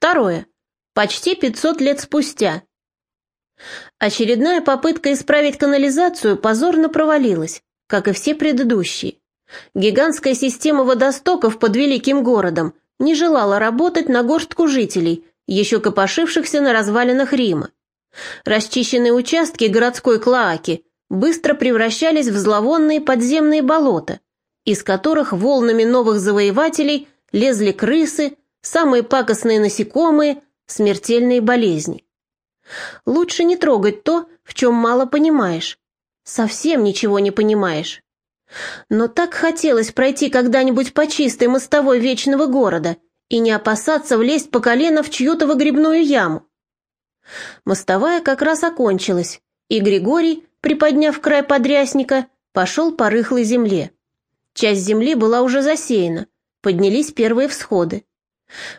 Второе. Почти 500 лет спустя. Очередная попытка исправить канализацию позорно провалилась, как и все предыдущие. Гигантская система водостоков под великим городом не желала работать на горстку жителей, еще копошившихся на развалинах Рима. Расчищенные участки городской клоаки быстро превращались в зловонные подземные болота, из которых волнами новых завоевателей лезли крысы, самые пакостные насекомые, смертельные болезни. Лучше не трогать то, в чем мало понимаешь. Совсем ничего не понимаешь. Но так хотелось пройти когда-нибудь по чистой мостовой вечного города и не опасаться влезть по колено в чью-то выгребную яму. Мостовая как раз окончилась, и Григорий, приподняв край подрясника, пошел по рыхлой земле. Часть земли была уже засеяна, поднялись первые всходы.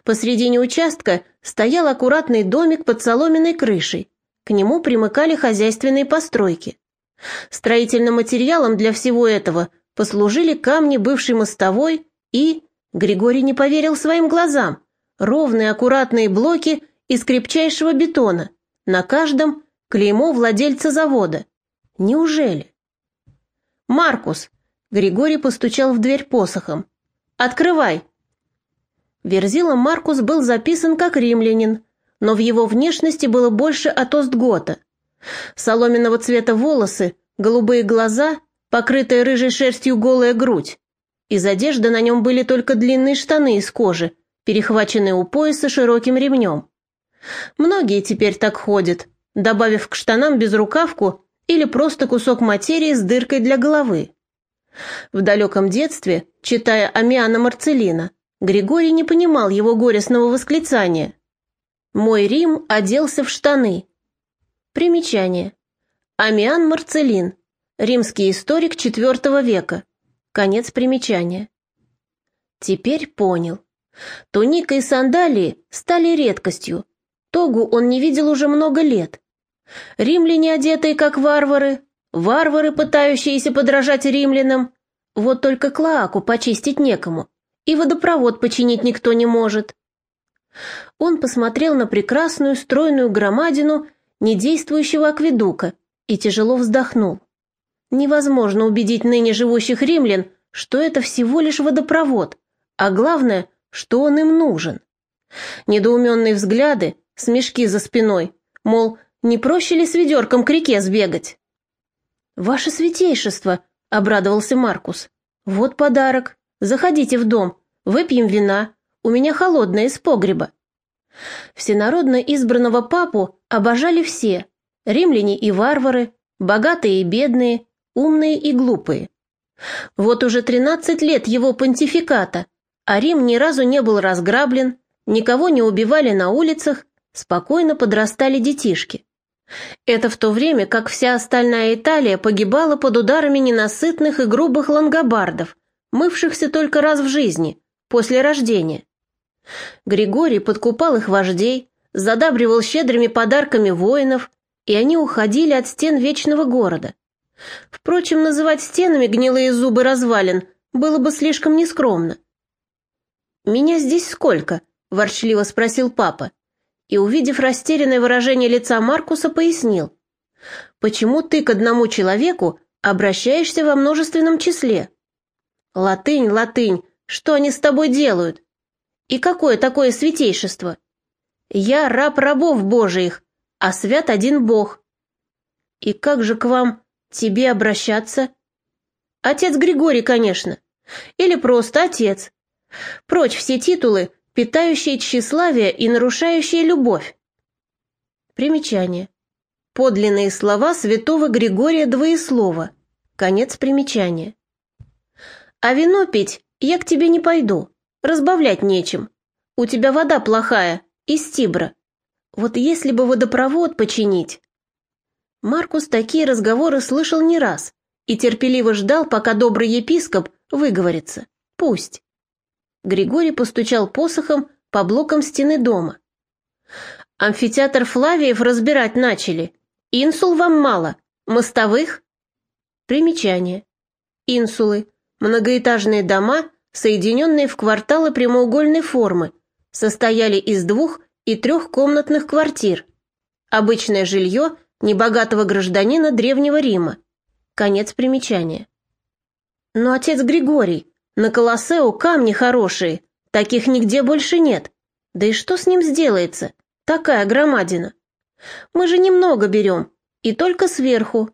Посредине участка стоял аккуратный домик под соломенной крышей. К нему примыкали хозяйственные постройки. Строительным материалом для всего этого послужили камни бывшей мостовой и... Григорий не поверил своим глазам. Ровные аккуратные блоки из крепчайшего бетона. На каждом клеймо владельца завода. Неужели? «Маркус!» Григорий постучал в дверь посохом. «Открывай!» Верзила Маркус был записан как римлянин, но в его внешности было больше от Остгота. Соломенного цвета волосы, голубые глаза, покрытая рыжей шерстью голая грудь. Из одежды на нем были только длинные штаны из кожи, перехваченные у пояса широким ремнем. Многие теперь так ходят, добавив к штанам безрукавку или просто кусок материи с дыркой для головы. В далеком детстве, читая Амиана Марцелина, Григорий не понимал его горестного восклицания. «Мой Рим оделся в штаны». Примечание. Амиан Марцелин, римский историк IV века. Конец примечания. Теперь понял. Туника и сандалии стали редкостью. Тогу он не видел уже много лет. Римляне, одетые как варвары, варвары, пытающиеся подражать римлянам. Вот только клоаку почистить некому и водопровод починить никто не может. Он посмотрел на прекрасную стройную громадину недействующего акведука и тяжело вздохнул. Невозможно убедить ныне живущих римлян, что это всего лишь водопровод, а главное, что он им нужен. Недоуменные взгляды, смешки за спиной, мол, не проще ли с ведерком к реке сбегать? «Ваше святейшество!» — обрадовался Маркус. «Вот подарок. Заходите в дом, выпьем вина, у меня холодное из погреба». Всенародно избранного папу обожали все, римляне и варвары, богатые и бедные, умные и глупые. Вот уже 13 лет его понтификата, а Рим ни разу не был разграблен, никого не убивали на улицах, спокойно подрастали детишки. Это в то время, как вся остальная Италия погибала под ударами ненасытных и грубых лангобардов, мывшихся только раз в жизни, после рождения. Григорий подкупал их вождей, задабривал щедрыми подарками воинов, и они уходили от стен вечного города. Впрочем, называть стенами гнилые зубы развалин было бы слишком нескромно. «Меня здесь сколько?» – ворчливо спросил папа, и, увидев растерянное выражение лица Маркуса, пояснил. «Почему ты к одному человеку обращаешься во множественном числе?» «Латынь, латынь, что они с тобой делают? И какое такое святейшество? Я раб рабов божиих, а свят один Бог. И как же к вам, тебе обращаться? Отец Григорий, конечно. Или просто отец. Прочь все титулы, питающие тщеславие и нарушающие любовь. Примечание. Подлинные слова святого Григория Двоеслова. Конец примечания. А вино пить я к тебе не пойду. Разбавлять нечем. У тебя вода плохая, из Тибра. Вот если бы водопровод починить. Маркус такие разговоры слышал не раз и терпеливо ждал, пока добрый епископ выговорится. Пусть. Григорий постучал посохом по блокам стены дома. Амфитеатр Флавиев разбирать начали. Инсул вам мало. Мостовых? Примечание. Инсулы. Многоэтажные дома, соединенные в кварталы прямоугольной формы, состояли из двух и трехкомнатных квартир. Обычное жилье небогатого гражданина Древнего Рима. Конец примечания. Но отец Григорий, на Колоссео камни хорошие, таких нигде больше нет. Да и что с ним сделается? Такая громадина. Мы же немного берем, и только сверху.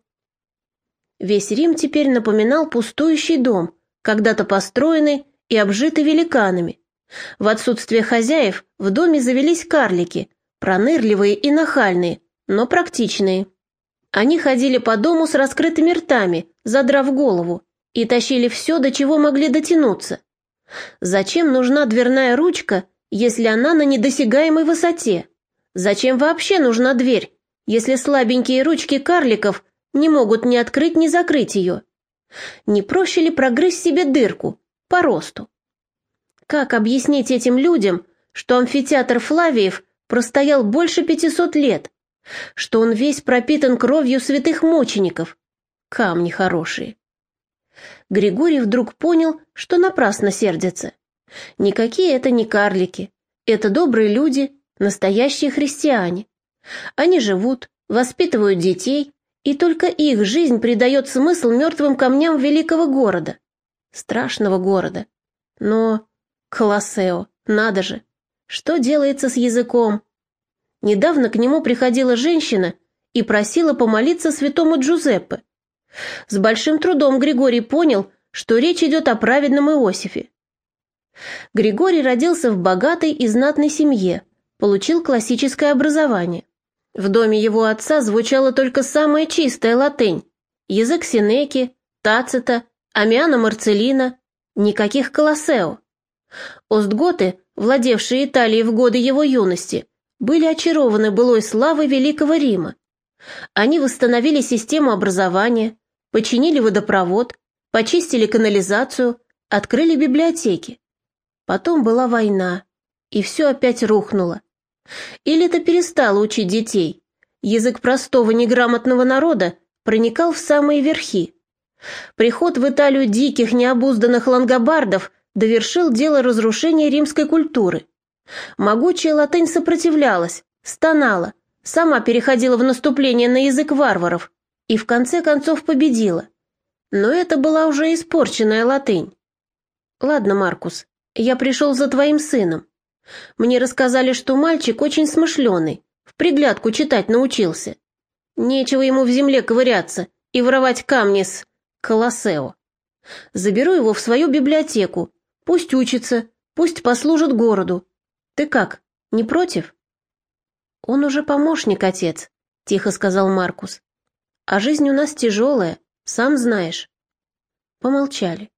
Весь Рим теперь напоминал пустующий дом, когда-то построенный и обжитый великанами. В отсутствие хозяев в доме завелись карлики, пронырливые и нахальные, но практичные. Они ходили по дому с раскрытыми ртами, задрав голову, и тащили все, до чего могли дотянуться. Зачем нужна дверная ручка, если она на недосягаемой высоте? Зачем вообще нужна дверь, если слабенькие ручки карликов не могут ни открыть, ни закрыть ее? Не проще ли прогрызть себе дырку, по росту? Как объяснить этим людям, что амфитеатр Флавиев простоял больше пятисот лет, что он весь пропитан кровью святых мучеников? Камни хорошие. Григорий вдруг понял, что напрасно сердится. Никакие это не карлики, это добрые люди, настоящие христиане. Они живут, воспитывают детей, и только их жизнь придает смысл мертвым камням великого города. Страшного города. Но Колоссео, надо же. Что делается с языком? Недавно к нему приходила женщина и просила помолиться святому Джузеппе. С большим трудом Григорий понял, что речь идет о праведном Иосифе. Григорий родился в богатой и знатной семье, получил классическое образование. В доме его отца звучала только самая чистая латынь, язык Синеки, Тацита, Амиана Марцелина, никаких колоссео. Остготы, владевшие Италией в годы его юности, были очарованы былой славой Великого Рима. Они восстановили систему образования, починили водопровод, почистили канализацию, открыли библиотеки. Потом была война, и все опять рухнуло. Или-то перестало учить детей. Язык простого неграмотного народа проникал в самые верхи. Приход в Италию диких необузданных лангобардов довершил дело разрушения римской культуры. Могучая латынь сопротивлялась, стонала, сама переходила в наступление на язык варваров и в конце концов победила. Но это была уже испорченная латынь. Ладно, Маркус, я пришел за твоим сыном. Мне рассказали, что мальчик очень смышленый, в приглядку читать научился. Нечего ему в земле ковыряться и воровать камни с Колоссео. Заберу его в свою библиотеку, Пусть учится, пусть послужит городу. Ты как, не против?» «Он уже помощник, отец», — тихо сказал Маркус. «А жизнь у нас тяжелая, сам знаешь». Помолчали.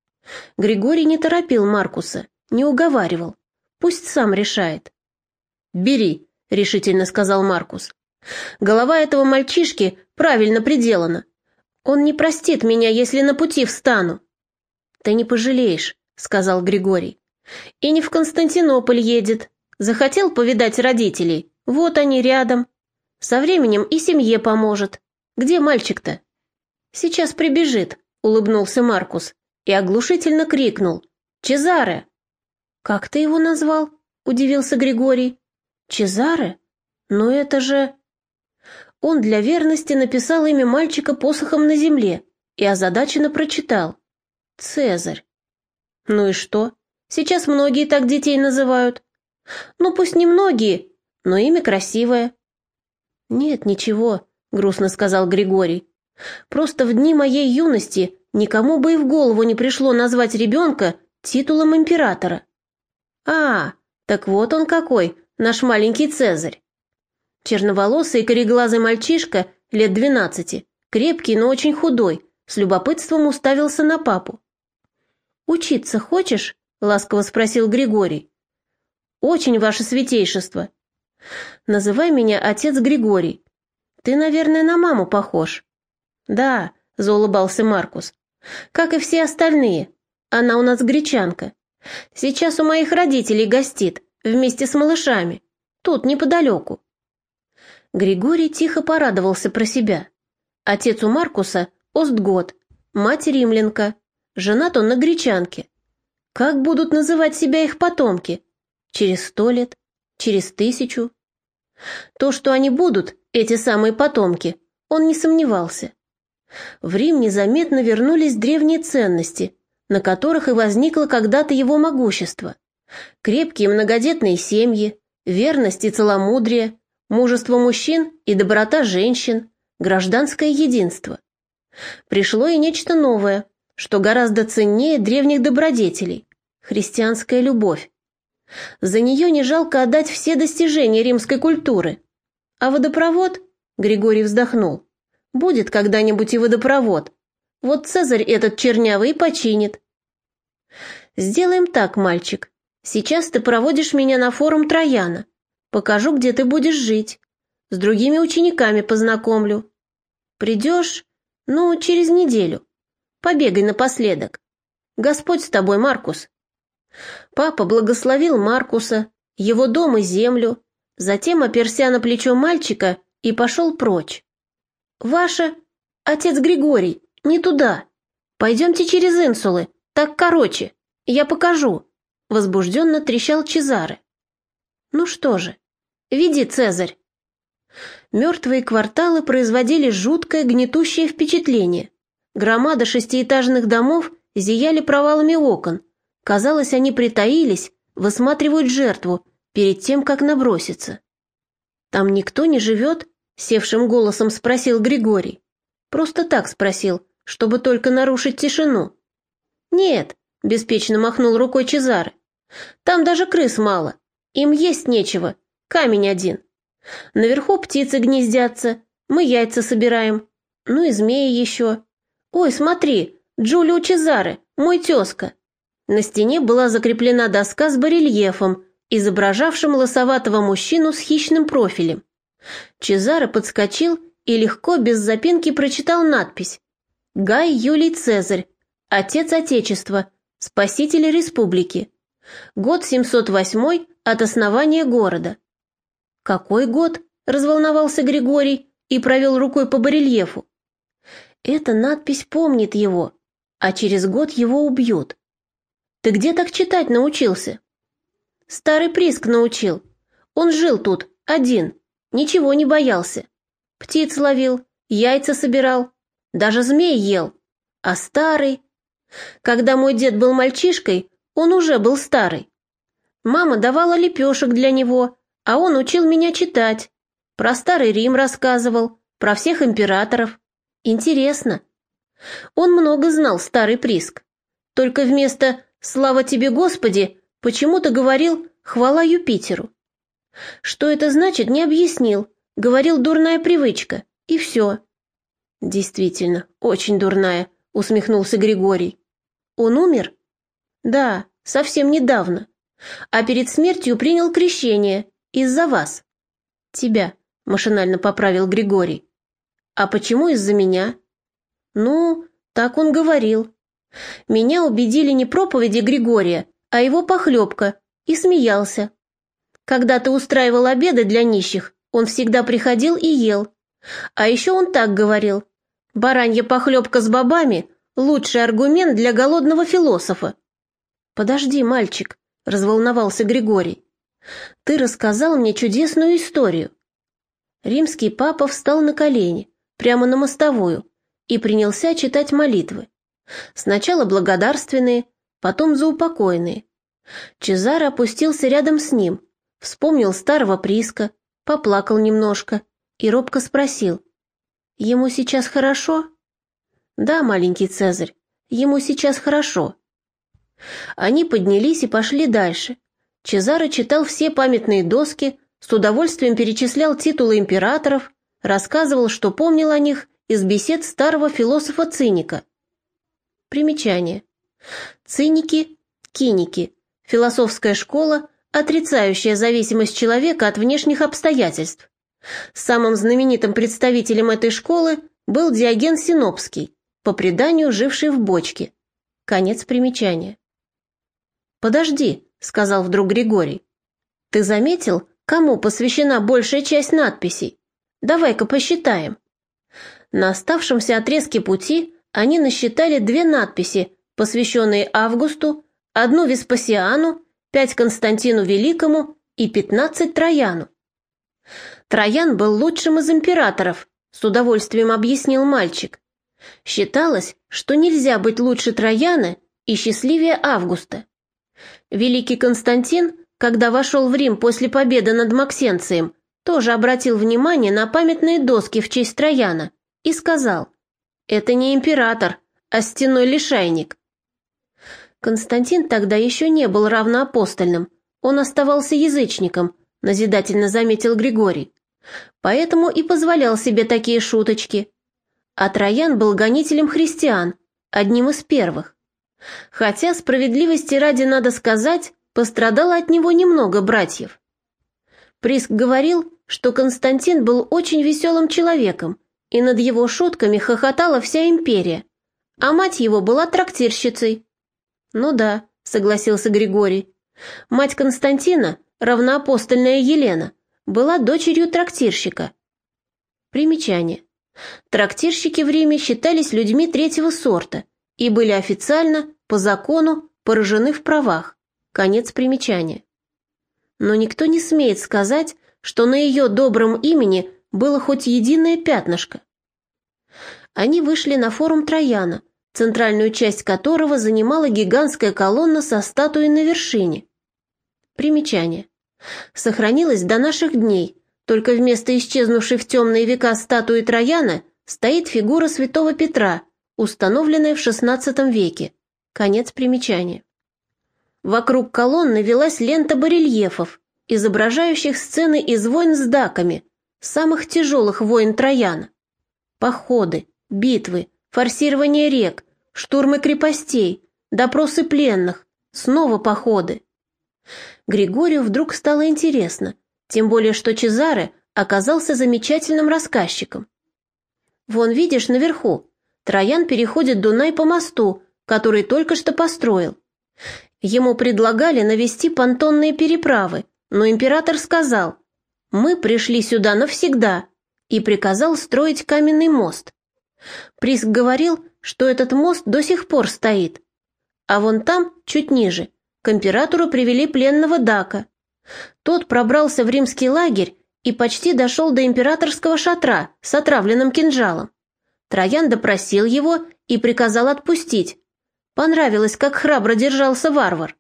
Григорий не торопил Маркуса, не уговаривал. Пусть сам решает. «Бери», — решительно сказал Маркус. «Голова этого мальчишки правильно приделана. Он не простит меня, если на пути встану». «Ты не пожалеешь сказал Григорий. «И не в Константинополь едет. Захотел повидать родителей. Вот они рядом. Со временем и семье поможет. Где мальчик-то?» «Сейчас прибежит», — улыбнулся Маркус и оглушительно крикнул. «Чезаре!» «Как ты его назвал?» — удивился Григорий. «Чезаре? Но это же...» Он для верности написал имя мальчика посохом на земле и озадаченно прочитал. «Цезарь». Ну и что? Сейчас многие так детей называют. Ну пусть не многие, но имя красивое. Нет, ничего, грустно сказал Григорий. Просто в дни моей юности никому бы и в голову не пришло назвать ребенка титулом императора. А, так вот он какой, наш маленький Цезарь. Черноволосый кореглазый мальчишка лет двенадцати, крепкий, но очень худой, с любопытством уставился на папу. «Учиться хочешь?» — ласково спросил Григорий. «Очень, ваше святейшество». «Называй меня отец Григорий. Ты, наверное, на маму похож». «Да», — заулыбался Маркус. «Как и все остальные. Она у нас гречанка. Сейчас у моих родителей гостит, вместе с малышами. Тут, неподалеку». Григорий тихо порадовался про себя. Отец у Маркуса – Остгот, мать римлянка, Женат он на гречанке. Как будут называть себя их потомки? Через сто лет? Через тысячу? То, что они будут, эти самые потомки, он не сомневался. В Рим незаметно вернулись древние ценности, на которых и возникло когда-то его могущество. Крепкие многодетные семьи, верность и целомудрие, мужество мужчин и доброта женщин, гражданское единство. Пришло и нечто новое, что гораздо ценнее древних добродетелей – христианская любовь. За нее не жалко отдать все достижения римской культуры. А водопровод, Григорий вздохнул, будет когда-нибудь и водопровод. Вот Цезарь этот чернявый починит. Сделаем так, мальчик. Сейчас ты проводишь меня на форум Трояна. Покажу, где ты будешь жить. С другими учениками познакомлю. Придешь, ну, через неделю. Побегай напоследок. Господь с тобой, Маркус. Папа благословил Маркуса, его дом и землю, затем оперся на плечо мальчика и пошел прочь. «Ваша... отец Григорий, не туда. Пойдемте через инсулы, так короче, я покажу», — возбужденно трещал Чезаре. «Ну что же, веди, Цезарь». Мертвые кварталы производили жуткое гнетущее впечатление. Громада шестиэтажных домов зияли провалами окон, Казалось, они притаились, высматривают жертву перед тем, как наброситься. «Там никто не живет?» — севшим голосом спросил Григорий. Просто так спросил, чтобы только нарушить тишину. «Нет», — беспечно махнул рукой Чезаре. «Там даже крыс мало. Им есть нечего. Камень один. Наверху птицы гнездятся, мы яйца собираем. Ну и змеи еще. Ой, смотри, Джулио Чезаре, мой тезка. На стене была закреплена доска с барельефом, изображавшим лосоватого мужчину с хищным профилем. Чезаро подскочил и легко, без запинки, прочитал надпись «Гай Юлий Цезарь, отец Отечества, спаситель республики. Год 708 от основания города». «Какой год?» – разволновался Григорий и провел рукой по барельефу. «Эта надпись помнит его, а через год его убьют. Ты где так читать научился? Старый Приск научил. Он жил тут, один, ничего не боялся. Птиц ловил, яйца собирал, даже змей ел. А старый... Когда мой дед был мальчишкой, он уже был старый. Мама давала лепешек для него, а он учил меня читать. Про старый Рим рассказывал, про всех императоров. Интересно. Он много знал, старый Приск. Только вместо «Слава тебе, Господи!» почему-то говорил «хвала Юпитеру». Что это значит, не объяснил. Говорил «дурная привычка», и все. «Действительно, очень дурная», — усмехнулся Григорий. «Он умер?» «Да, совсем недавно. А перед смертью принял крещение. Из-за вас». «Тебя», — машинально поправил Григорий. «А почему из-за меня?» «Ну, так он говорил. Меня убедили не проповеди Григория, а его похлебка, и смеялся. Когда ты устраивал обеды для нищих, он всегда приходил и ел. А еще он так говорил. Баранья похлебка с бобами – лучший аргумент для голодного философа. «Подожди, мальчик», – разволновался Григорий. «Ты рассказал мне чудесную историю». Римский папа встал на колени, прямо на мостовую, и принялся читать молитвы. Сначала благодарственные, потом заупокойные. Чезаро опустился рядом с ним, вспомнил старого приска, поплакал немножко и робко спросил. «Ему сейчас хорошо?» «Да, маленький Цезарь, ему сейчас хорошо». Они поднялись и пошли дальше. Чезаро читал все памятные доски, с удовольствием перечислял титулы императоров, рассказывал, что помнил о них из бесед старого философа-циника – Примечание. Циники, киники. Философская школа, отрицающая зависимость человека от внешних обстоятельств. Самым знаменитым представителем этой школы был Диоген Синопский, по преданию живший в бочке. Конец примечания. «Подожди», — сказал вдруг Григорий. «Ты заметил, кому посвящена большая часть надписей? Давай-ка посчитаем». На оставшемся отрезке пути они насчитали две надписи, посвященные Августу, одну Веспасиану, пять Константину Великому и пятнадцать Трояну. Троян был лучшим из императоров, с удовольствием объяснил мальчик. Считалось, что нельзя быть лучше Трояна и счастливее Августа. Великий Константин, когда вошел в Рим после победы над Максенцием, тоже обратил внимание на памятные доски в честь Трояна и сказал, «Это не император, а стеной лишайник». Константин тогда еще не был равноапостольным, он оставался язычником, назидательно заметил Григорий. Поэтому и позволял себе такие шуточки. А Троян был гонителем христиан, одним из первых. Хотя, справедливости ради надо сказать, пострадало от него немного братьев. Приск говорил, что Константин был очень веселым человеком, и над его шутками хохотала вся империя, а мать его была трактирщицей. «Ну да», — согласился Григорий. «Мать Константина, равноапостольная Елена, была дочерью трактирщика». Примечание. Трактирщики в Риме считались людьми третьего сорта и были официально, по закону, поражены в правах. Конец примечания. Но никто не смеет сказать, что на ее добром имени было хоть единое пятнышко. Они вышли на форум Трояна, центральную часть которого занимала гигантская колонна со статуей на вершине. Примечание. Сохранилась до наших дней, только вместо исчезнувшей в темные века статуи Трояна стоит фигура святого Петра, установленная в XVI веке. Конец примечания. Вокруг колонны велась лента барельефов, изображающих сцены из войн с даками, самых тяжелых войн Трояна. Походы, битвы, форсирование рек, штурмы крепостей, допросы пленных, снова походы. Григорию вдруг стало интересно, тем более что Чезаре оказался замечательным рассказчиком. Вон видишь наверху, Троян переходит Дунай по мосту, который только что построил. Ему предлагали навести понтонные переправы, но император сказал, «Мы пришли сюда навсегда», и приказал строить каменный мост. Приск говорил, что этот мост до сих пор стоит. А вон там, чуть ниже, к императору привели пленного Дака. Тот пробрался в римский лагерь и почти дошел до императорского шатра с отравленным кинжалом. Троян допросил его и приказал отпустить. Понравилось, как храбро держался варвар.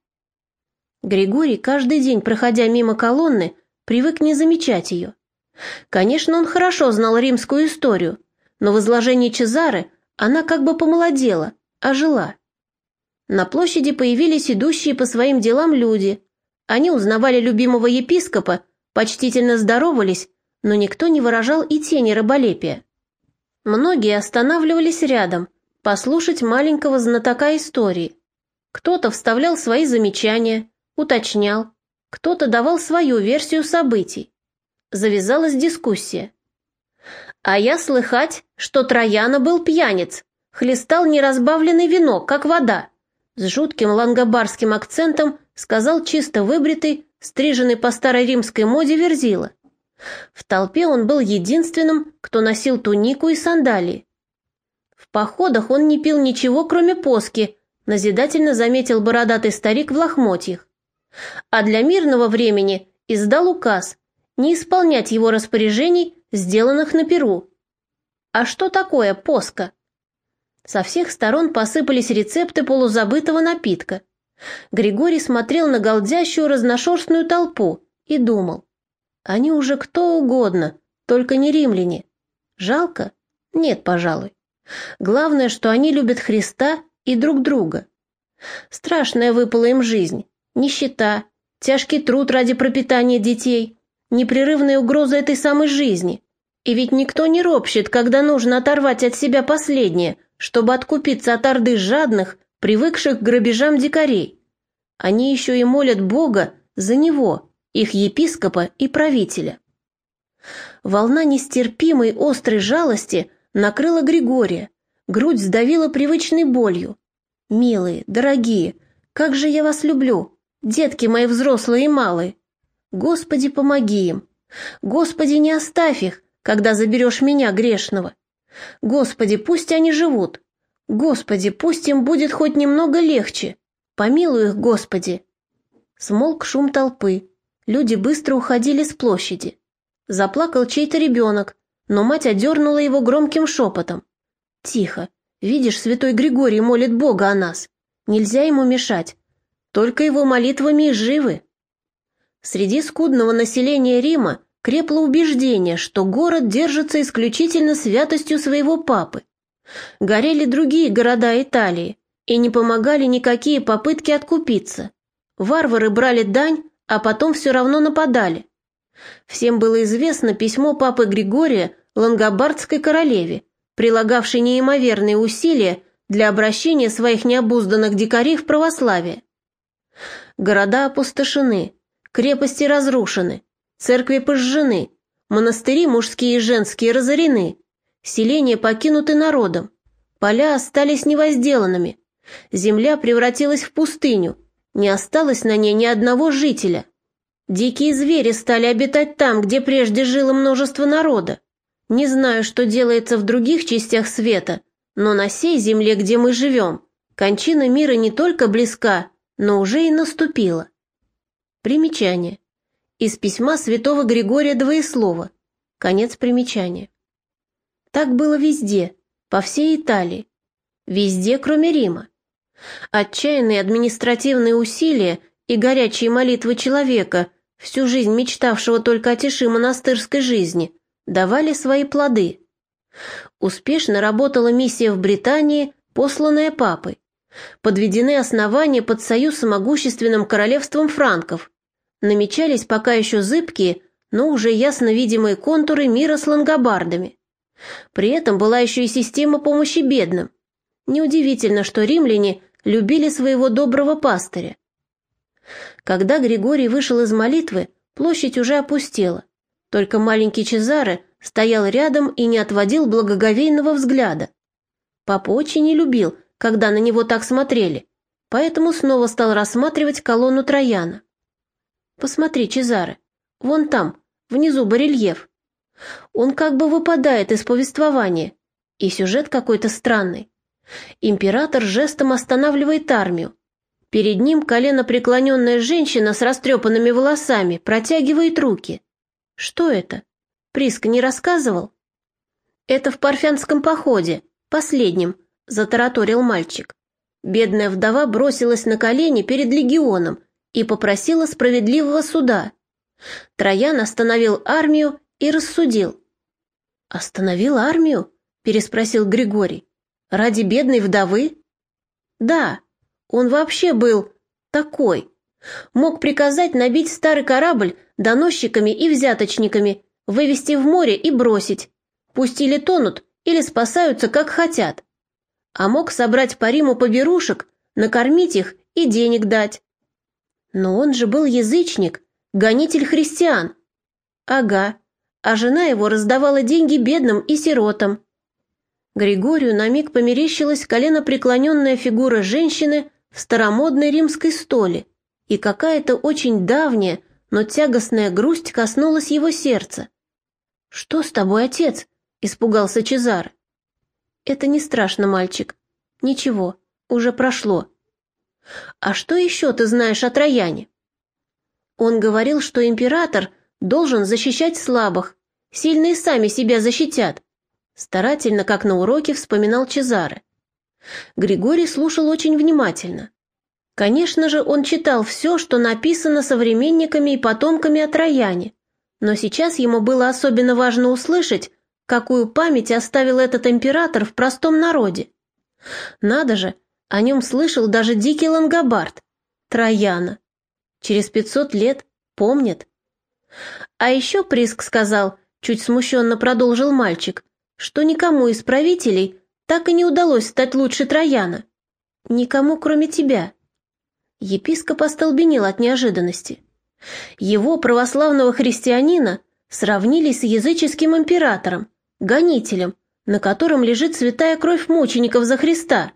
Григорий, каждый день проходя мимо колонны, привык не замечать ее. Конечно, он хорошо знал римскую историю, но в изложении Чезары она как бы помолодела, ожила. На площади появились идущие по своим делам люди. Они узнавали любимого епископа, почтительно здоровались, но никто не выражал и тени раболепия. Многие останавливались рядом, послушать маленького знатока истории. Кто-то вставлял свои замечания, уточнял, кто-то давал свою версию событий. Завязалась дискуссия. А я слыхать, что Трояна был пьяниц, хлестал неразбавленный вино, как вода. С жутким лангобарским акцентом сказал чисто выбритый, стриженный по старой римской моде верзила. В толпе он был единственным, кто носил тунику и сандалии. В походах он не пил ничего, кроме поски, назидательно заметил бородатый старик в лохмотьях. А для мирного времени издал указ не исполнять его распоряжений, сделанных на Перу. А что такое поска? Со всех сторон посыпались рецепты полузабытого напитка. Григорий смотрел на голдящую разношерстную толпу и думал. Они уже кто угодно, только не римляне. Жалко? Нет, пожалуй. Главное, что они любят Христа и друг друга. Страшная выпала им жизнь. Нищета, тяжкий труд ради пропитания детей, непрерывная угроза этой самой жизни. И ведь никто не ропщет, когда нужно оторвать от себя последнее, чтобы откупиться от орды жадных, привыкших к грабежам дикарей. Они еще и молят Бога за него, их епископа и правителя. Волна нестерпимой острой жалости накрыла Григория, грудь сдавила привычной болью. «Милые, дорогие, как же я вас люблю, детки мои взрослые и малые! Господи, помоги им! Господи, не оставь их, когда заберешь меня грешного! Господи, пусть они живут! Господи, пусть им будет хоть немного легче! Помилуй их, Господи!» Смолк шум толпы. Люди быстро уходили с площади. Заплакал чей-то ребенок, но мать одернула его громким шепотом. «Тихо. Видишь, святой Григорий молит Бога о нас. Нельзя ему мешать. Только его молитвами и живы». Среди скудного населения Рима крепло убеждение, что город держится исключительно святостью своего папы. Горели другие города Италии, и не помогали никакие попытки откупиться. Варвары брали дань, а потом все равно нападали. Всем было известно письмо папы Григория Лангобардской королеве, прилагавшей неимоверные усилия для обращения своих необузданных дикарей в православие. Города опустошены, крепости разрушены, церкви пожжены, монастыри мужские и женские разорены, селения покинуты народом, поля остались невозделанными, земля превратилась в пустыню, не осталось на ней ни одного жителя. Дикие звери стали обитать там, где прежде жило множество народа. Не знаю, что делается в других частях света, но на сей земле, где мы живем, кончина мира не только близка, но уже и наступила. Примечание. Из письма святого Григория Двоеслова. Конец примечания. Так было везде, по всей Италии. Везде, кроме Рима. Отчаянные административные усилия и горячие молитвы человека, всю жизнь мечтавшего только о тиши монастырской жизни, давали свои плоды. Успешно работала миссия в Британии, посланная папой. Подведены основания под союз с могущественным королевством франков. Намечались пока еще зыбкие, но уже ясно видимые контуры мира с лангобардами. При этом была еще и система помощи бедным. Неудивительно, что римляне любили своего доброго пастыря. Когда Григорий вышел из молитвы, площадь уже опустела. Только маленький Чезаре стоял рядом и не отводил благоговейного взгляда. Папа очень не любил, когда на него так смотрели, поэтому снова стал рассматривать колонну Трояна. «Посмотри, Чезаре, вон там, внизу барельеф. Он как бы выпадает из повествования, и сюжет какой-то странный. Император жестом останавливает армию. Перед ним колено преклоненная женщина с растрепанными волосами протягивает руки. Что это? Приск не рассказывал? Это в парфянском походе, последнем, затараторил мальчик. Бедная вдова бросилась на колени перед легионом и попросила справедливого суда. Троян остановил армию и рассудил. «Остановил армию?» – переспросил Григорий. «Ради бедной вдовы?» «Да, он вообще был такой. Мог приказать набить старый корабль доносчиками и взяточниками, вывести в море и бросить. Пусть или тонут, или спасаются, как хотят а мог собрать по Риму поберушек, накормить их и денег дать. Но он же был язычник, гонитель христиан. Ага, а жена его раздавала деньги бедным и сиротам. Григорию на миг померещилась коленопреклоненная фигура женщины в старомодной римской столе, и какая-то очень давняя, но тягостная грусть коснулась его сердца. «Что с тобой, отец?» – испугался Чезар. Это не страшно, мальчик. Ничего, уже прошло. А что еще ты знаешь о Трояне? Он говорил, что император должен защищать слабых, сильные сами себя защитят. Старательно, как на уроке, вспоминал Чезаре. Григорий слушал очень внимательно. Конечно же, он читал все, что написано современниками и потомками о Трояне, но сейчас ему было особенно важно услышать, Какую память оставил этот император в простом народе? Надо же, о нем слышал даже дикий лангобард, Трояна. Через пятьсот лет помнят. А еще Приск сказал, чуть смущенно продолжил мальчик, что никому из правителей так и не удалось стать лучше Трояна. Никому, кроме тебя. Епископ остолбенел от неожиданности. Его, православного христианина, сравнили с языческим императором, гонителем, на котором лежит святая кровь мучеников за Христа.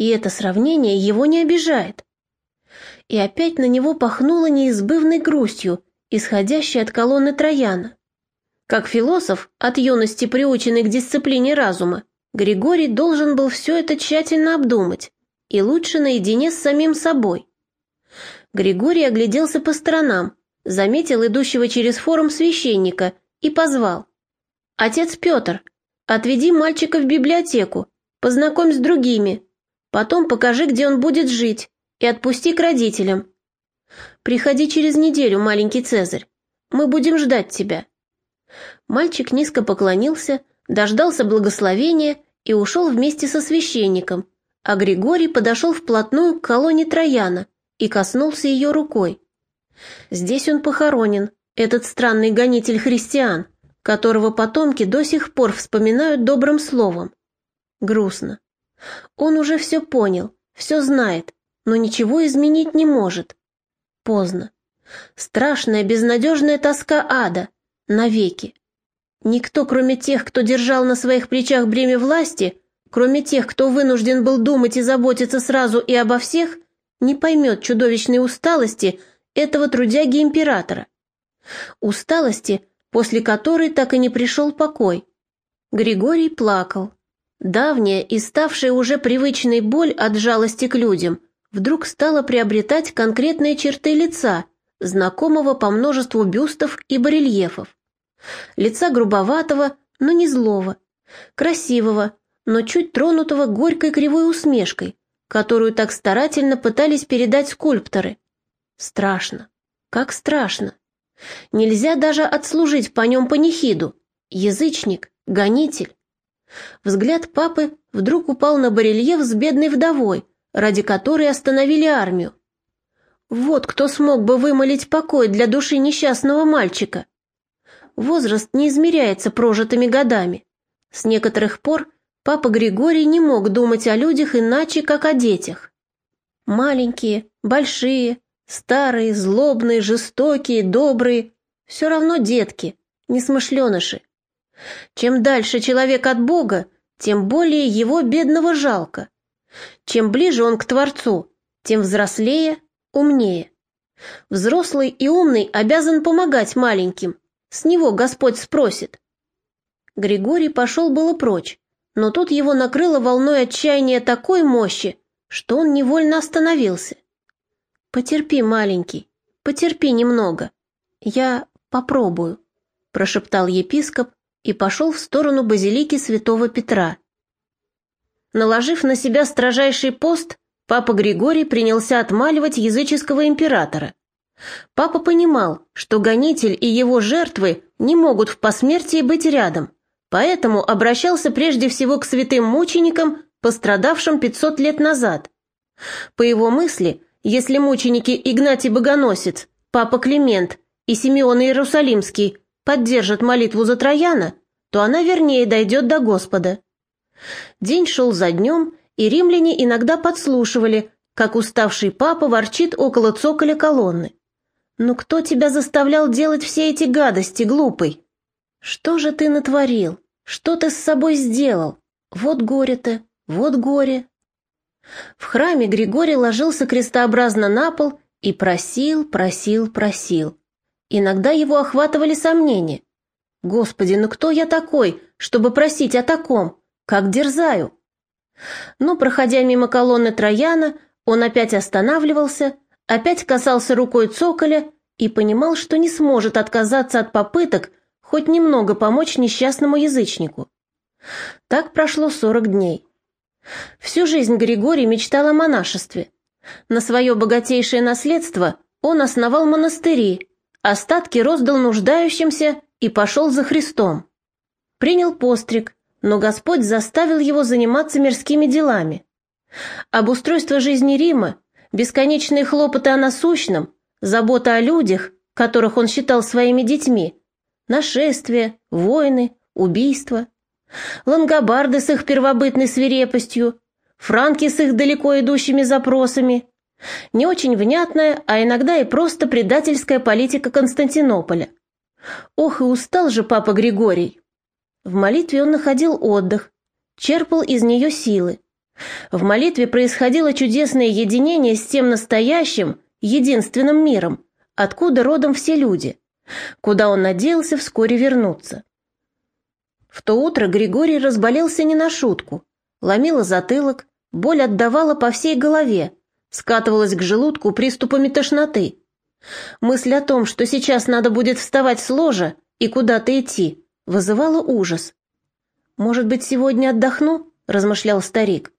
И это сравнение его не обижает. И опять на него пахнуло неизбывной грустью, исходящей от колонны Трояна. Как философ, от юности приученный к дисциплине разума, Григорий должен был все это тщательно обдумать, и лучше наедине с самим собой. Григорий огляделся по сторонам, заметил идущего через форум священника и позвал. «Отец Петр, отведи мальчика в библиотеку, познакомь с другими, потом покажи, где он будет жить, и отпусти к родителям. Приходи через неделю, маленький Цезарь, мы будем ждать тебя». Мальчик низко поклонился, дождался благословения и ушел вместе со священником, а Григорий подошел вплотную к колонне Трояна и коснулся ее рукой. Здесь он похоронен, этот странный гонитель христиан, которого потомки до сих пор вспоминают добрым словом. Грустно. Он уже все понял, все знает, но ничего изменить не может. Поздно. Страшная, безнадежная тоска ада. Навеки. Никто, кроме тех, кто держал на своих плечах бремя власти, кроме тех, кто вынужден был думать и заботиться сразу и обо всех, не поймет чудовищной усталости этого трудяги-императора. Усталости, после которой так и не пришел покой. Григорий плакал. Давняя и ставшая уже привычной боль от жалости к людям вдруг стала приобретать конкретные черты лица, знакомого по множеству бюстов и барельефов. Лица грубоватого, но не злого, красивого, но чуть тронутого горькой кривой усмешкой, которую так старательно пытались передать скульпторы. Страшно. Как страшно. Нельзя даже отслужить по нем панихиду. Язычник, гонитель. Взгляд папы вдруг упал на барельеф с бедной вдовой, ради которой остановили армию. Вот кто смог бы вымолить покой для души несчастного мальчика. Возраст не измеряется прожитыми годами. С некоторых пор папа Григорий не мог думать о людях иначе, как о детях. Маленькие, большие, старые, злобные, жестокие, добрые, все равно детки, несмышленыши. Чем дальше человек от Бога, тем более его бедного жалко. Чем ближе он к Творцу, тем взрослее, умнее. Взрослый и умный обязан помогать маленьким, с него Господь спросит. Григорий пошел было прочь, но тут его накрыло волной отчаяния такой мощи, что он невольно остановился. «Потерпи, маленький, потерпи немного. Я попробую», — прошептал епископ и пошел в сторону базилики святого Петра. Наложив на себя строжайший пост, папа Григорий принялся отмаливать языческого императора. Папа понимал, что гонитель и его жертвы не могут в посмертии быть рядом, поэтому обращался прежде всего к святым мученикам, пострадавшим 500 лет назад. По его мысли, если мученики Игнатий Богоносец, Папа Климент и Симеон Иерусалимский поддержат молитву за Трояна, то она вернее дойдет до Господа. День шел за днем, и римляне иногда подслушивали, как уставший папа ворчит около цоколя колонны. «Ну кто тебя заставлял делать все эти гадости, глупый? Что же ты натворил? Что ты с собой сделал? Вот горе-то, вот горе!» В храме Григорий ложился крестообразно на пол и просил, просил, просил. Иногда его охватывали сомнения. «Господи, ну кто я такой, чтобы просить о таком? Как дерзаю?» Но, проходя мимо колонны Трояна, он опять останавливался, опять касался рукой цоколя и понимал, что не сможет отказаться от попыток хоть немного помочь несчастному язычнику. Так прошло сорок дней. Всю жизнь Григорий мечтал о монашестве. На свое богатейшее наследство он основал монастыри, остатки роздал нуждающимся и пошел за Христом. Принял постриг, но Господь заставил его заниматься мирскими делами. Обустройство жизни Рима, бесконечные хлопоты о насущном, забота о людях, которых он считал своими детьми, нашествия, войны, убийства – лангобарды с их первобытной свирепостью, франки с их далеко идущими запросами, не очень внятная, а иногда и просто предательская политика Константинополя. Ох, и устал же папа Григорий. В молитве он находил отдых, черпал из нее силы. В молитве происходило чудесное единение с тем настоящим, единственным миром, откуда родом все люди, куда он надеялся вскоре вернуться. В то утро Григорий разболелся не на шутку. Ломила затылок, боль отдавала по всей голове, скатывалась к желудку приступами тошноты. Мысль о том, что сейчас надо будет вставать с ложа, и куда-то идти вызывало ужас. «Может быть, сегодня отдохну?» – размышлял старик.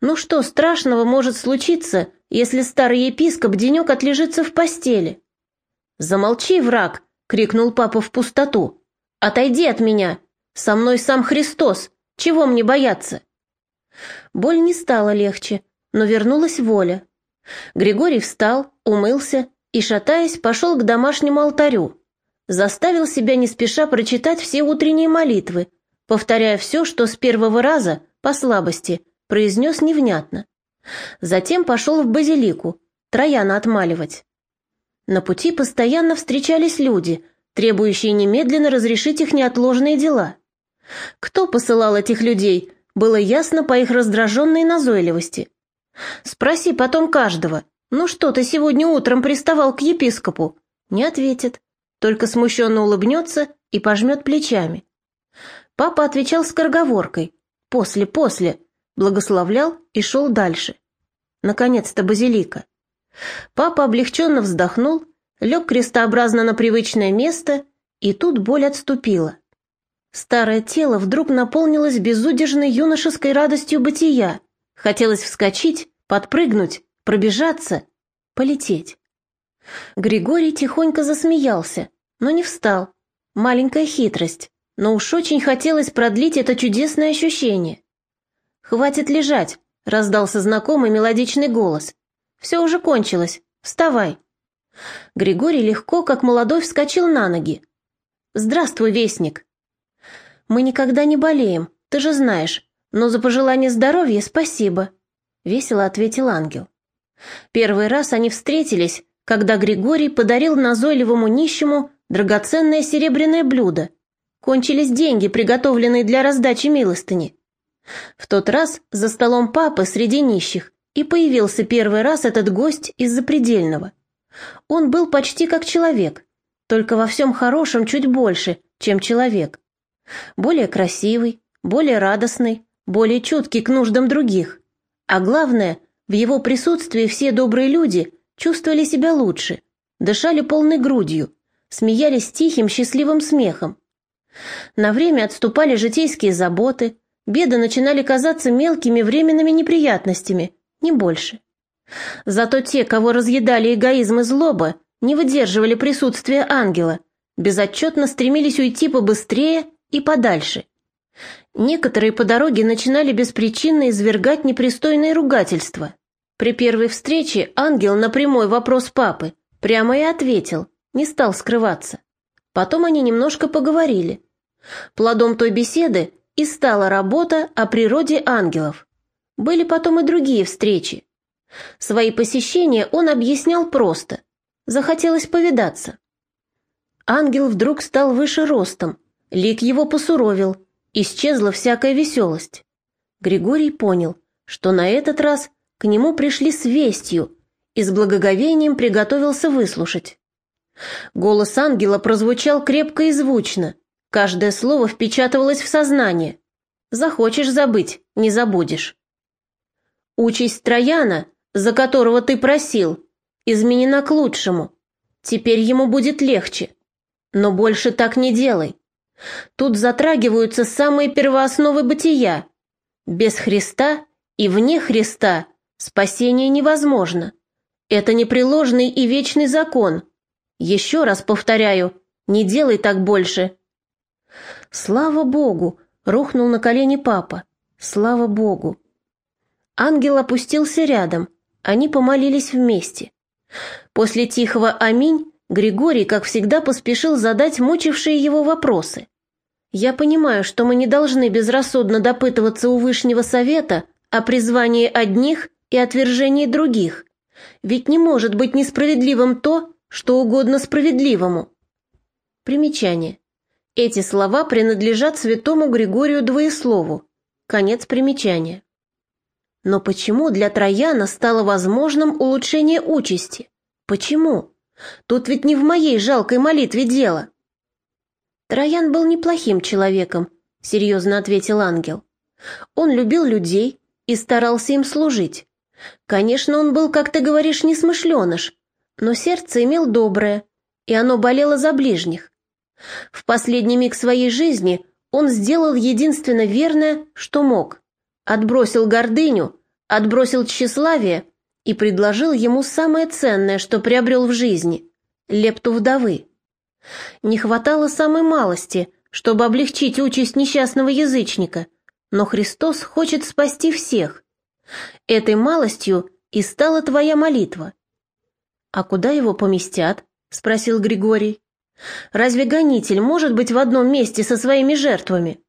«Ну что страшного может случиться, если старый епископ денек отлежится в постели?» «Замолчи, враг!» — крикнул папа в пустоту. «Отойди от меня! Со мной сам Христос! Чего мне бояться?» Боль не стала легче, но вернулась воля. Григорий встал, умылся и, шатаясь, пошел к домашнему алтарю. Заставил себя не спеша прочитать все утренние молитвы, повторяя все, что с первого раза, по слабости, произнес невнятно. Затем пошел в базилику, Трояна отмаливать. На пути постоянно встречались люди, требующие немедленно разрешить их неотложные дела. Кто посылал этих людей, было ясно по их раздраженной назойливости. Спроси потом каждого, ну что ты сегодня утром приставал к епископу? Не ответит, только смущенно улыбнется и пожмет плечами. Папа отвечал скороговоркой «после, после», благословлял и шел дальше. Наконец-то базилика. Папа облегченно вздохнул, лег крестообразно на привычное место, и тут боль отступила. Старое тело вдруг наполнилось безудержной юношеской радостью бытия. Хотелось вскочить, подпрыгнуть, пробежаться, полететь. Григорий тихонько засмеялся, но не встал. Маленькая хитрость, но уж очень хотелось продлить это чудесное ощущение. «Хватит лежать», — раздался знакомый мелодичный голос. Все уже кончилось. Вставай. Григорий легко, как молодой, вскочил на ноги. Здравствуй, вестник. Мы никогда не болеем, ты же знаешь, но за пожелание здоровья спасибо, весело ответил ангел. Первый раз они встретились, когда Григорий подарил назойливому нищему драгоценное серебряное блюдо. Кончились деньги, приготовленные для раздачи милостыни. В тот раз за столом папы среди нищих и появился первый раз этот гость из запредельного. Он был почти как человек, только во всем хорошем чуть больше, чем человек. Более красивый, более радостный, более чуткий к нуждам других. А главное, в его присутствии все добрые люди чувствовали себя лучше, дышали полной грудью, смеялись тихим счастливым смехом. На время отступали житейские заботы, беды начинали казаться мелкими временными неприятностями, не больше. Зато те, кого разъедали эгоизм и злоба, не выдерживали присутствия ангела, безотчетно стремились уйти побыстрее и подальше. Некоторые по дороге начинали беспричинно извергать непристойные ругательства. При первой встрече ангел на прямой вопрос папы прямо и ответил, не стал скрываться. Потом они немножко поговорили. Плодом той беседы и стала работа о природе ангелов. Были потом и другие встречи. Свои посещения он объяснял просто. Захотелось повидаться. Ангел вдруг стал выше ростом, лик его посуровил, исчезла всякая веселость. Григорий понял, что на этот раз к нему пришли с вестью и с благоговением приготовился выслушать. Голос ангела прозвучал крепко и звучно, каждое слово впечатывалось в сознание. Захочешь забыть, не забудешь. Участь Трояна, за которого ты просил, изменена к лучшему. Теперь ему будет легче. Но больше так не делай. Тут затрагиваются самые первоосновы бытия. Без Христа и вне Христа спасение невозможно. Это непреложный и вечный закон. Еще раз повторяю, не делай так больше. Слава Богу, рухнул на колени папа. Слава Богу. Ангел опустился рядом, они помолились вместе. После тихого «Аминь» Григорий, как всегда, поспешил задать мучившие его вопросы. «Я понимаю, что мы не должны безрассудно допытываться у Вышнего Совета о призвании одних и отвержении других, ведь не может быть несправедливым то, что угодно справедливому». Примечание. Эти слова принадлежат святому Григорию Двоеслову. Конец примечания. Но почему для Трояна стало возможным улучшение участи? Почему? Тут ведь не в моей жалкой молитве дело. Троян был неплохим человеком, серьезно ответил ангел. Он любил людей и старался им служить. Конечно, он был, как ты говоришь, несмышленыш, но сердце имел доброе, и оно болело за ближних. В последний миг своей жизни он сделал единственно верное, что мог. Отбросил гордыню, отбросил тщеславие и предложил ему самое ценное, что приобрел в жизни – лепту вдовы. Не хватало самой малости, чтобы облегчить участь несчастного язычника, но Христос хочет спасти всех. Этой малостью и стала твоя молитва. «А куда его поместят?» – спросил Григорий. «Разве гонитель может быть в одном месте со своими жертвами?»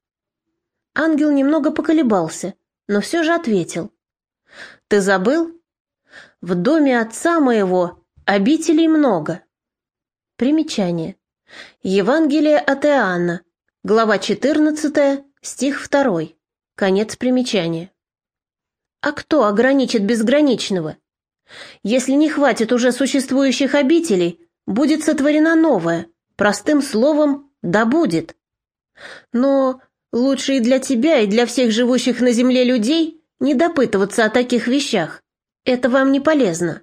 Ангел немного поколебался, но все же ответил. «Ты забыл? В доме отца моего обителей много». Примечание. Евангелие от Иоанна, глава 14, стих 2. Конец примечания. А кто ограничит безграничного? Если не хватит уже существующих обителей, будет сотворена новая, простым словом «да будет». Но лучше и для тебя, и для всех живущих на земле людей не допытываться о таких вещах. Это вам не полезно.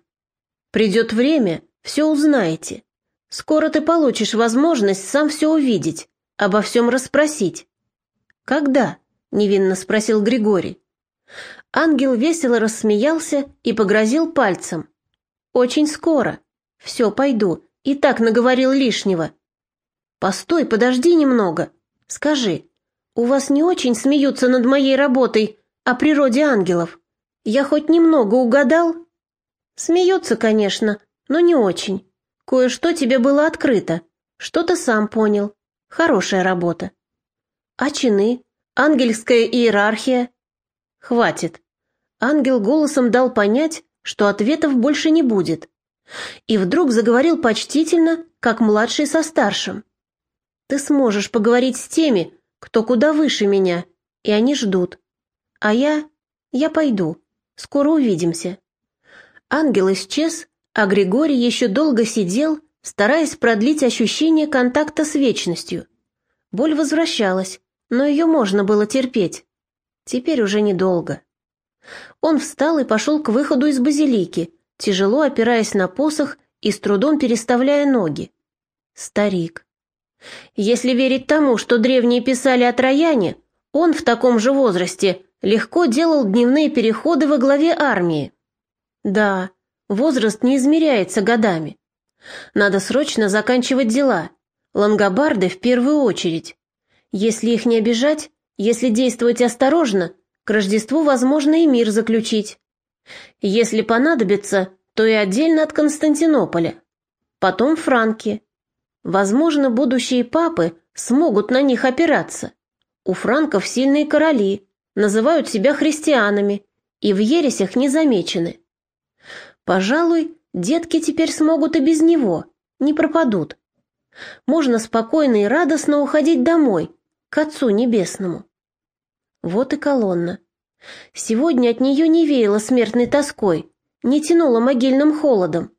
Придет время, все узнаете. Скоро ты получишь возможность сам все увидеть, обо всем расспросить. «Когда?» — невинно спросил Григорий. Ангел весело рассмеялся и погрозил пальцем. «Очень скоро. Все, пойду. И так наговорил лишнего». «Постой, подожди немного. Скажи, у вас не очень смеются над моей работой о природе ангелов? Я хоть немного угадал?» «Смеются, конечно, но не очень. Кое-что тебе было открыто, что-то сам понял. Хорошая работа. А чины? Ангельская иерархия? Хватит. Ангел голосом дал понять, что ответов больше не будет. И вдруг заговорил почтительно, как младший со старшим. Ты сможешь поговорить с теми, кто куда выше меня, и они ждут. А я... я пойду. Скоро увидимся. Ангел исчез, а Григорий еще долго сидел, стараясь продлить ощущение контакта с вечностью. Боль возвращалась, но ее можно было терпеть. Теперь уже недолго. Он встал и пошел к выходу из базилики, тяжело опираясь на посох и с трудом переставляя ноги. Старик. Если верить тому, что древние писали о Трояне, он в таком же возрасте легко делал дневные переходы во главе армии. Да, Возраст не измеряется годами. Надо срочно заканчивать дела. Лангобарды в первую очередь. Если их не обижать, если действовать осторожно, к Рождеству возможно и мир заключить. Если понадобится, то и отдельно от Константинополя. Потом франки. Возможно, будущие папы смогут на них опираться. У франков сильные короли, называют себя христианами и в ересях не замечены. Пожалуй, детки теперь смогут и без него, не пропадут. Можно спокойно и радостно уходить домой, к Отцу Небесному. Вот и колонна. Сегодня от нее не веяло смертной тоской, не тянуло могильным холодом.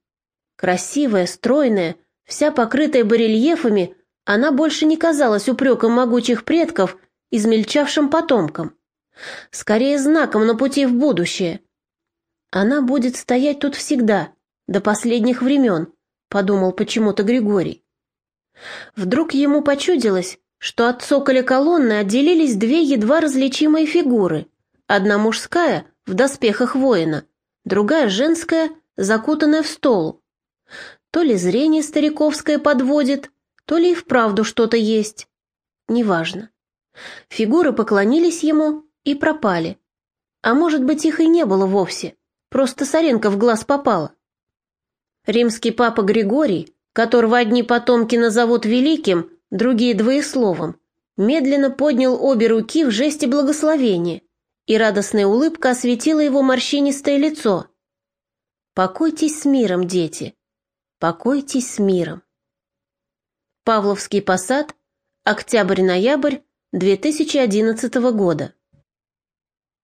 Красивая, стройная, вся покрытая барельефами, она больше не казалась упреком могучих предков, измельчавшим потомкам. Скорее знаком на пути в будущее — она будет стоять тут всегда, до последних времен, подумал почему-то Григорий. Вдруг ему почудилось, что от цоколя колонны отделились две едва различимые фигуры. Одна мужская, в доспехах воина, другая женская, закутанная в стол. То ли зрение стариковское подводит, то ли и вправду что-то есть. Неважно. Фигуры поклонились ему и пропали. А может быть, их и не было вовсе. Просто Саренко в глаз попала. Римский папа Григорий, которого одни потомки назовут великим, другие двоесловом, медленно поднял обе руки в жесте благословения, и радостная улыбка осветила его морщинистое лицо. «Покойтесь с миром, дети, покойтесь с миром». Павловский посад, октябрь-ноябрь 2011 года.